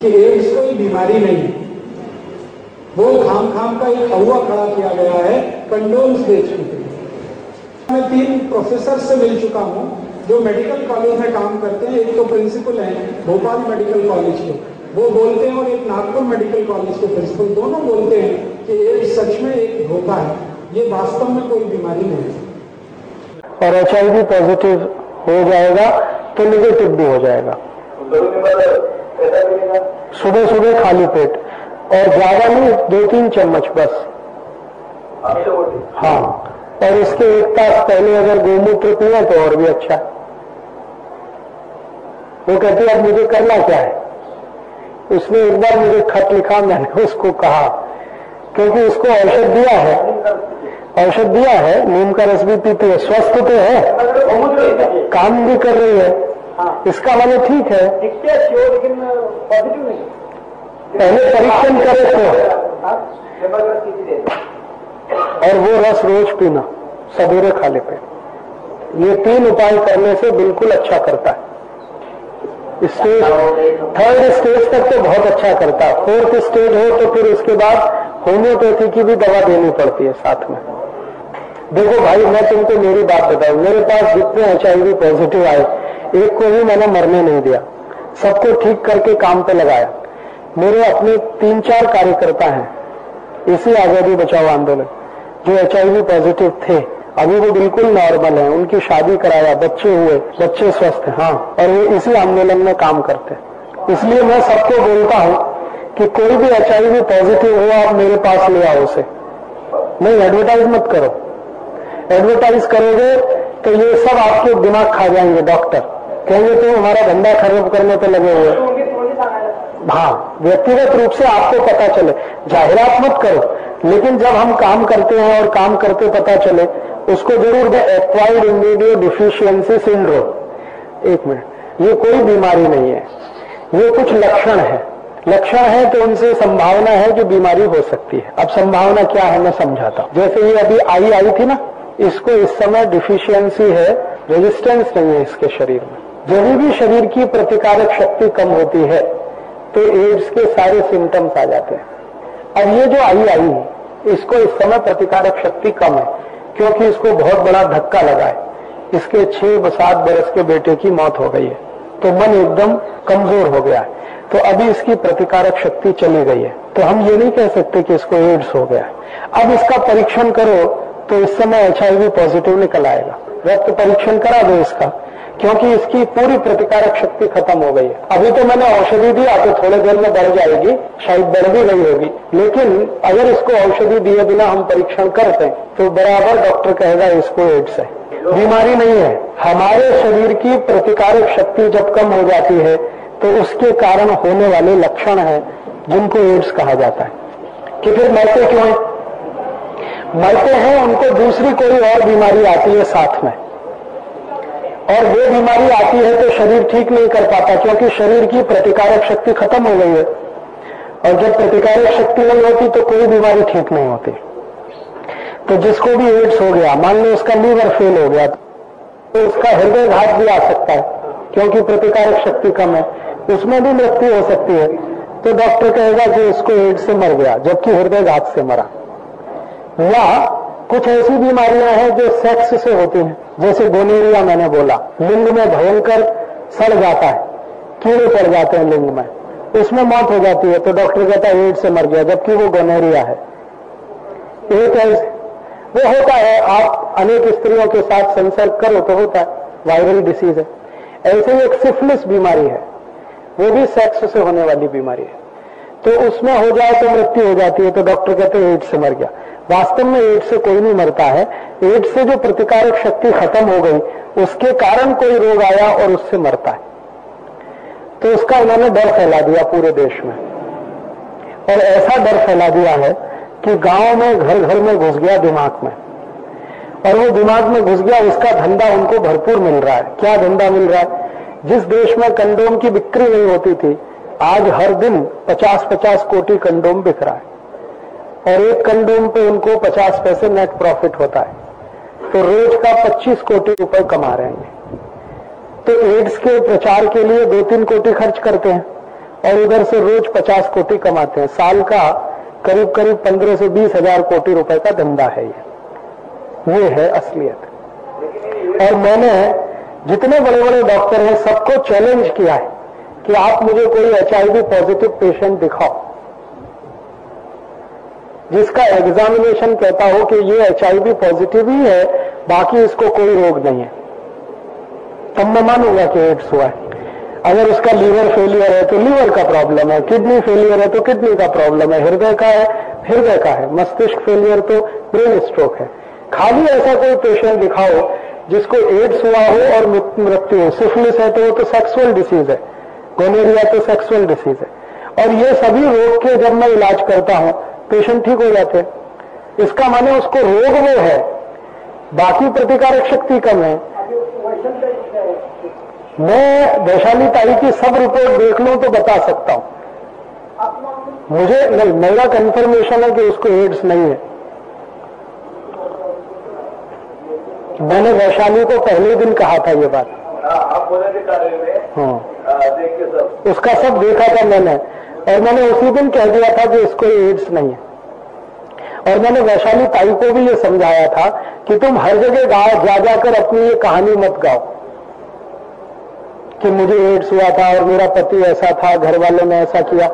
कि एड्स कोई बीमारी नहीं। वो खाम खाम का एक हवा खड़ा किया गया है कंडोम्स बेचने के लिए। मैं तीन प्रोफेसर से मिल चुका हूँ जो मेडिकल कॉलेज में काम करते हैं। एक तो प्रिंसिपल हैं भोपाल मेडिकल कॉलेज के। वो बोलते हैं और एक नागपुर मेडिकल कॉलेज के प्रिंसिपल दोनों बोलते हैं कि एड्स सच में एक धोखा है। ये वास्तव में कोई बीमारी नहीं है। और एच पॉजिटिव हो जाएगा तो निगेटिव भी हो जाएगा। सुबह सुबह खाली पेट। और ज़्यादा नहीं दो तीन चम्मच बस। हाँ। और इसके एक तास पहले अगर गोमूत्र पिए तो और भी अच्छा। वो कहती अब मुझे करना क्या है? उसने एक बार मुझे खत लिखा, मैंने उसको कहा, क्योंकि उसको औषध दिया है। औषध दिया है, नीम का रस भी पीती है, स्वस्थ तो है। काम भी कर रही है। इसका माने ठीक है। लेकिन पॉजिटिव नहीं। पहले परीक्षण करे तो। और वो रस रोज पीना सवेरे खाले पे। ये तीन उपाय करने से बिल्कुल अच्छा करता है। स्टेज थर्ड स्टेज तक तो बहुत अच्छा करता है। फोर्थ स्टेज हो तो फिर उसके बाद होम्योपैथी की भी दवा देनी पड़ती है साथ में। देखो भाई मैं तुमको मेरी बात बताऊँ। मेरे पास जितने एच पॉजिटिव आए एक को भी मैंने मरने नहीं दिया। सबको ठीक करके काम पे लगाया। मेरे अपने तीन चार कार्यकर्ता हैं। इसी आज़ादी बचाओ आंदोलन। जो एच पॉजिटिव थे, अभी वो बिल्कुल नॉर्मल है। उनकी शादी कराया, बच्चे हुए, बच्चे स्वस्थ हैं। हाँ। और वो इसी आंदोलन में काम करते हैं। इसलिए मैं सबको बोलता हूँ कि कोई भी एचआईवी पॉजिटिव हो, आप मेरे पास ले आओ उसे। नहीं एडवर्टाइज मत करो। एडवर्टाइज करोगे तो ये सब आपके दिमाग खा जाएँगे डॉक्टर कहेंगे तुम तो हमारा धंधा खराब करने पे लगे हुए हाँ। व्यक्तिगत रूप से आपको पता चले। जाहिरात मत करो लेकिन जब हम काम करते हैं और काम करते पता चले उसको ज़रूर दे एक्वायर्ड इम्यूनियो डिफिशियंसी सिंड्रोम एक मिनट ये कोई बीमारी नहीं है। ये कुछ लक्षण है। लक्षण है तो उनसे संभावना है जो बीमारी हो सकती है। अब संभावना क्या है मैं समझाता हूँ। जैसे ये अभी आई आई थी ना इसको इस समय डिफिशियंसी है रेजिस्टेंस नहीं है इसके शरीर में। जब भी शरीर की प्रतिकारक शक्ति कम होती है तो एड्स के सारे सिम्टम्स आ जाते हैं। अब ये जो आई आई, इसको इस समय प्रतिकारक शक्ति कम है, क्योंकि इसको बहुत बड़ा धक्का लगा है। इसके छह सात बरस के बेटे की मौत हो गई है। तो मन एकदम कमज़ोर हो गया है। तो अभी इसकी प्रतिकारक शक्ति चली गई है। तो हम ये नहीं कह सकते कि इसको एड्स हो गया है। अब इसका परीक्षण करो तो इस समय एचआईवी पॉजिटिव निकल आएगा। रक्त परीक्षण करा दो इसका। क्योंकि इसकी पूरी प्रतिकारक शक्ति खत्म हो गई। है अभी तो मैंने औषधि दिया तो थोड़े देर में बढ़ जाएगी, शायद बढ़ भी गई होगी। लेकिन अगर इसको औषधि दिए बिना हम परीक्षण करते हैं तो बराबर डॉक्टर कहेगा इसको एड्स है। बीमारी नहीं है। हमारे शरीर की प्रतिकारक शक्ति जब कम हो जाती है तो उसके कारण होने वाले लक्षण है, जिनको एड्स कहा जाता है। कि फिर मरते क्यों है? मरते हैं, उनको दूसरी कोई और बीमारी आती है साथ में। और वो बीमारी आती है तो शरीर ठीक नहीं कर पाता, क्योंकि शरीर की प्रतिकारक शक्ति खत्म हो गई है। और जब प्रतिकारक शक्ति नहीं होती तो कोई बीमारी ठीक नहीं होती। तो जिसको भी एड्स हो गया, मान लो उसका लीवर फेल हो गया तो उसका हृदय घात भी आ सकता है, क्योंकि प्रतिकारक शक्ति कम है। उसमें भी मृत्यु हो सकती है। तो डॉक्टर कहेगा कि उसको एड्स से मर गया, जबकि हृदय घात से मरा। या कुछ ऐसी बीमारियाँ हैं जो सेक्स से होती हैं। जैसे गोनेरिया मैंने बोला, लिंग में भयंकर सड़ जाता है, कीड़े पड़ जाते हैं लिंग में। उसमें मौत हो जाती है तो डॉक्टर कहता है, एड्स से मर गया, जबकि वो गोनेरिया है। एक वो होता है, आप अनेक स्त्रियों के साथ संसर्ग करो तो होता है वायरल डिसीज है। ऐसे ही एक सिफिलिस बीमारी है, वो भी सेक्स से होने वाली बीमारी है। तो उसमें हो जाए तो मृत्यु हो जाती है तो डॉक्टर कहते हैं, एड्स से मर गया। वास्तव में एड्स से कोई नहीं मरता है। एड्स से जो प्रतिकारक शक्ति खत्म हो गई, उसके कारण कोई रोग आया और उससे मरता है। तो उसका उन्होंने डर फैला दिया पूरे देश में। और ऐसा डर फैला दिया है कि गाँव में घर घर में घुस गया दिमाग में। और वो दिमाग में घुस गया, उसका धंधा उनको भरपूर मिल रहा है। क्या धंधा मिल रहा है? जिस देश में कंडोम की बिक्री नहीं होती थी, आज हर दिन 50-50 कोटि कंडोम बिक रहा है। और एक कंडोम पे उनको 50 पैसे नेट प्रॉफिट होता है। तो रोज का 25 कोटि रुपए कमा रहे हैं। तो एड्स के प्रचार के लिए दो तीन कोटि खर्च करते हैं और उधर से रोज पचास कोटी कमाते हैं। साल का करीब करीब पंद्रह से बीस हज़ार कोटि रुपए का धंधा है ये। ये है असलियत। और मैंने जितने बड़े बड़े डॉक्टर हैं, सबको चैलेंज किया है कि आप मुझे कोई एचआईवी पॉजिटिव पेशेंट दिखाओ। जिसका एग्जामिनेशन कहता हो कि ये एच पॉजिटिव ही है, बाकी इसको कोई रोग नहीं है। तब मैं मानूँगा कि एड्स हुआ है। अगर उसका लीवर फेलियर है तो लीवर का प्रॉब्लम है किडनी फेलियर है तो किडनी का प्रॉब्लम है, हृदय का है, हृदय का है, मस्तिष्क फेलियर तो ब्रेन स्ट्रोक है। खाली ऐसा कोई पेशेंट दिखाओ जिसको एड्स हुआ हो और मृत्यु हो। सिफिलिस है तो वो तो सेक्सुअल डिसीज है। गोनेरिया तो सेक्सुअल डिसीज है। और ये सभी रोग के जब मैं इलाज करता हूँ पेशेंट ठीक हो जाते हैं। इसका माने उसको रोग वो है बाकी प्रतिकारक शक्ति कम है। मैं वैशाली ताई की सब रिपोर्ट देख लूँ तो बता सकता हूँ। मुझे नहीं मेरा कंफर्मेशन है कि उसको एड्स नहीं है। मैंने वैशाली को पहले दिन कहा था ये बात। हाँ के सब उसका सब देखा था मैंने। और मैंने उसी दिन कह दिया था कि इसको एड्स नहीं है। और मैंने वैशाली ताई को भी ये समझाया था कि तुम हर जगह गाओ जा जाकर अपनी ये कहानी मत गाओ कि मुझे एड्स हुआ था और मेरा पति ऐसा था घर वाले ने ऐसा किया।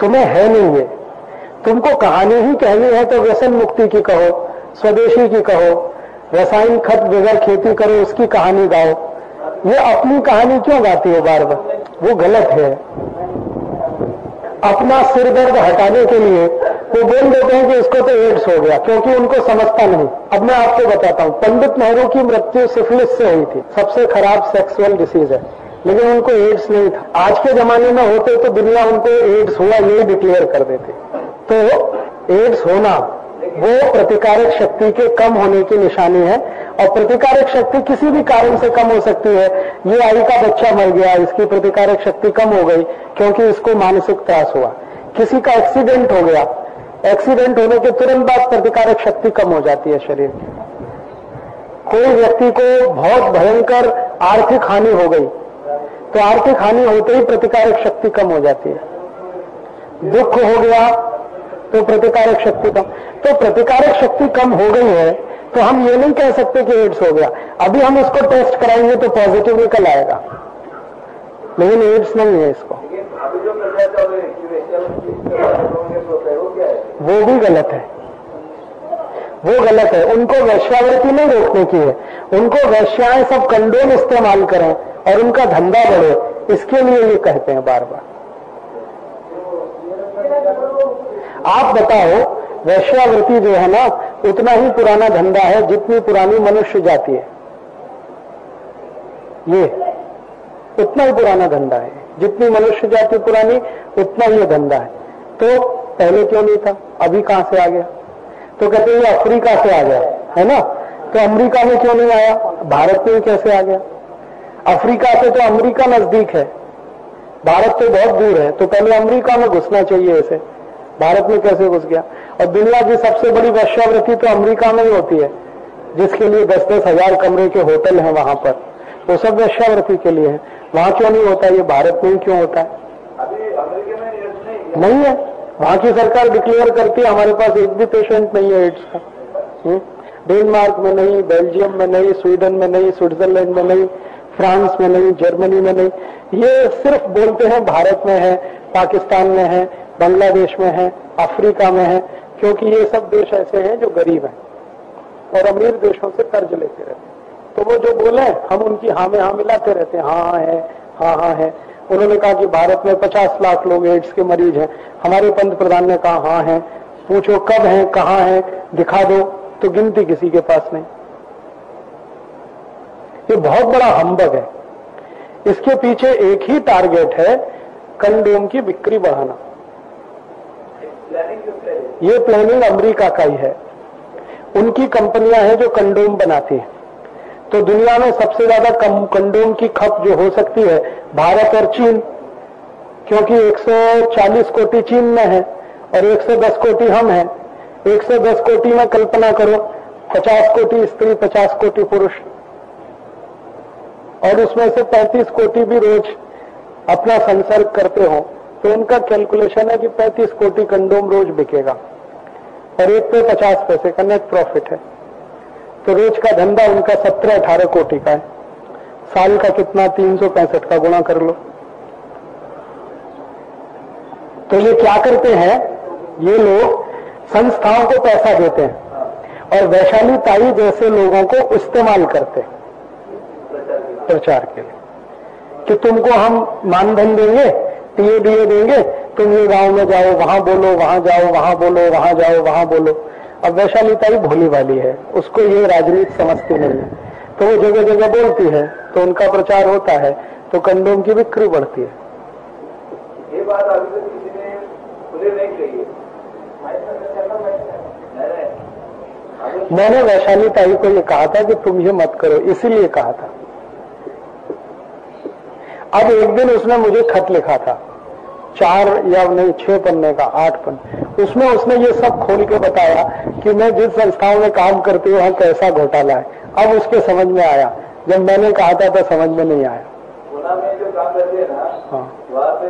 तुम्हें है नहीं ये। तुमको कहानी ही कहनी है तो व्यसन मुक्ति की कहो, स्वदेशी की कहो, रसायन खत बगैर खेती करो, उसकी कहानी गाओ। ये अपनी कहानी क्यों गाती हो बार बार? वो गलत है। अपना सिर दर्द हटाने के लिए वो बोल देते हैं कि इसको तो एड्स हो गया, क्योंकि उनको समझता नहीं। अब मैं आपको बताता हूँ, पंडित नेहरू की मृत्यु सिफिलिस से हुई थी। सबसे खराब सेक्सुअल डिसीज है। लेकिन उनको एड्स नहीं था। आज के जमाने में होते तो दुनिया उनको एड्स हुआ यही डिक्लेयर कर देते। तो एड्स होना, वो प्रतिकारक शक्ति के कम होने की निशानी है। और प्रतिकारक शक्ति किसी भी कारण से कम हो सकती है। ये आई का बच्चा मर गया, इसकी प्रतिकारक शक्ति कम हो गई, क्योंकि इसको मानसिक त्रास हुआ। किसी का एक्सीडेंट हो गया एक्सीडेंट होने के तुरंत बाद प्रतिकारक शक्ति कम हो जाती है शरीर की कोई व्यक्ति को बहुत भयंकर आर्थिक हानि हो गई तो आर्थिक हानि होते ही प्रतिकारक शक्ति कम हो जाती है। दुख हो गया तो प्रतिकारक शक्ति कम। तो प्रतिकारक शक्ति कम हो गई है तो हम ये नहीं कह सकते कि एड्स हो गया। अभी हम उसको टेस्ट कराएँगे तो पॉजिटिव निकल आएगा। लेकिन एड्स नहीं है इसको। वो भी गलत है। वो गलत है। उनको वैश्यावृत्ति नहीं रोकने की है। उनको वैश्याएँ सब कंडोम इस्तेमाल करें और उनका धंधा बढ़े। इसके लिए ये कहते हैं बार बार आप बताओ, वैश्यावृत्ति जो है ना उतना ही पुराना धंधा है जितनी पुरानी मनुष्य जाति है। ये, उतना ही पुराना धंधा है। जितनी मनुष्य जाति पुरानी, उतना ही धंधा है। तो पहले क्यों नहीं था? अभी कहाँ से आ गया? तो कहते हैं अफ्रीका से आ गया, है ना? तो अमेरिका में क्यों नहीं आया? भारत में कैसे आ गया? अफ्रीका से तो अमेरिका नज़दीक है। भारत तो बहुत दूर है तो पहले अमेरिका में घुसना चाहिए इसे। भारत में कैसे घुस गया? और दुनिया की सबसे बड़ी वैश्यावृत्ति तो अमेरिका में ही होती है जिसके लिए दस दस हज़ार कमरे के होटल हैं वहाँ पर। वो सब वैश्यावृत्ति के लिए है। वहाँ क्यों नहीं होता? ये भारत में ही क्यों होता है? अभी में नहीं है। वहाँ की सरकार डिक्लेयर करती है हमारे पास एक भी पेशेंट नहीं है एड्स का। हम्म? डेनमार्क में नहीं बेल्जियम में नहीं स्वीडन में नहीं स्विट्जरलैंड में नहीं फ्रांस में नहीं जर्मनी में नहीं। ये सिर्फ़ बोलते हैं भारत में है पाकिस्तान में है बांग्लादेश में है, अफ्रीका में है, क्योंकि ये सब देश ऐसे हैं जो गरीब हैं और अमीर देशों से कर्ज लेते रहते हैं। तो वो जो बोले, हम उनकी हाँ में हाँ मिलाते रहते हैं हाँ है हाँ हाँ है। उन्होंने कहा कि भारत में 50 लाख लोग एड्स के मरीज़ हैं। हमारे पंत प्रधान ने कहा हाँ है। पूछो कब है, कहाँ है, दिखा दो तो गिनती किसी के पास नहीं। ये बहुत बड़ा हम्बग है। इसके पीछे एक ही टारगेट है, कंडोम की बिक्री बढ़ाना। ये प्लानिंग अमेरिका का ही है। उनकी कंपनियाँ हैं जो कंडोम बनाती हैं। तो दुनिया में सबसे ज़्यादा कंडोम की खप जो हो सकती है, भारत और चीन, क्योंकि 140 कोटि चीन में है और 110 कोटि हम हैं। 110 कोटि में कल्पना करो 50 कोटि स्त्री 50 कोटि पुरुष। और उसमें से 35 कोटि भी रोज अपना संसर्ग करते हो। तो उनका कैलकुलेशन है कि 35 कोटि कंडोम रोज बिकेगा और एक पे 50 पैसे का नेट प्रॉफिट है। तो रोज का धंधा उनका 17-18 कोटि का है। साल का कितना? तीन सौ पैंसठ का गुणा कर लो। तो ये क्या करते हैं? ये लोग संस्थाओं को पैसा देते हैं और वैशाली ताई जैसे लोगों को इस्तेमाल करते प्रचार के लिए कि तुमको हम मानधन देंगे टीए डीए देंगे तुम ये गाँव में जाओ वहाँ बोलो वहाँ जाओ वहाँ बोलो वहाँ जाओ वहाँ बोलो। अब वैशाली ताई भोली वाली है उसको ये राजनीति समझती नहीं है। तो वो जगह जगह बोलती है तो उनका प्रचार होता है तो कंडोम की बिक्री बढ़ती है। ये बात अभी तक किसी ने खुले नहीं कही है। मैंने वैशाली ताई को ये कहा था कि तुम ये मत करो इसीलिए कहा था। अब एक दिन उसने मुझे खत लिखा था। चार या नहीं छह पन्ने का आठ पन्ने उसमें उसने ये सब खोल के बताया कि मैं जिस संस्थाओं में काम करती हूँ वहाँ कैसा घोटाला है। अब उसके समझ में आया। जब मैंने कहा था तो समझ में नहीं आया। में जो काम करते हैं ना हाँ। वहाँ पे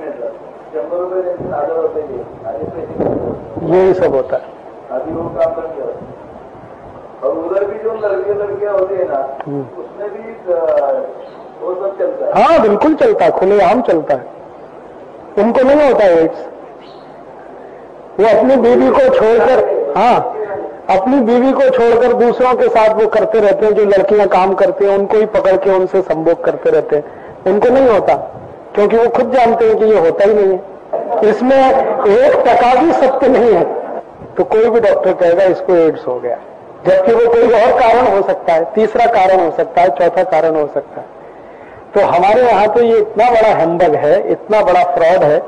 मिळतात यही सब होता है। अभी वो काम गया और उधर भी जो लड़के लड़कियाँ होते हैं ना हम्म। उसमें भी चलता है। बिल्कुल चलता है, खुलेआम चलता है। उनको नहीं होता एड्स वो अपनी बीवी को छोड़कर हाँ अपनी बीवी को छोड़कर दूसरों के साथ वो करते रहते हैं, जो लड़कियाँ काम करती हैं, उनको ही पकड़ के उनसे संभोग करते रहते हैं। उनको नहीं होता, क्योंकि वो खुद जानते हैं कि ये होता ही नहीं है। इसमें एक टका भी सत्य नहीं है। तो कोई भी डॉक्टर कहेगा, इसको एड्स हो गया। जबकि वो कोई और कारण हो सकता है, तीसरा कारण हो सकता है, चौथा कारण हो सकता है। तो हमारे यहाँ तो ये इतना बड़ा हम्बग है, इतना बड़ा फ्रॉड है,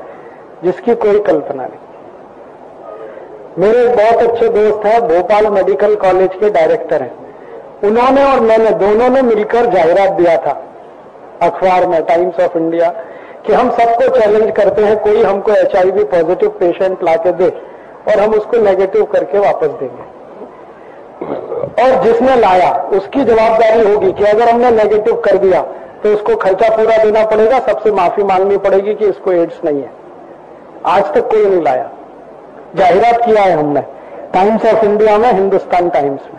जिसकी कोई कल्पना नहीं। मेरे बहुत अच्छे दोस्त हैं, भोपाल मेडिकल कॉलेज के डायरेक्टर हैं। उन्होंने और मैंने, दोनों ने मिलकर जाहिरात दिया था, अखबार में टाइम्स ऑफ़ इंडिया कि हम सबको चैलेंज करते हैं, कोई हमको एचआईवी पॉजिटिव पेशेंट लाके दे, और हम उसको नेगेटिव करके वापस देंगे। और जिसने लाया, उसकी जवाबदारी होगी कि अगर हमने नेगेटिव कर दिया तो इसको खर्चा पूरा देना पड़ेगा, सबसे माफ़ी मांगनी पड़ेगी कि इसको एड्स नहीं है। आज तक कोई नहीं लाया। जाहिरात किया है हमने। टाइम्स ऑफ़ इंडिया में हिंदुस्तान टाइम्स में।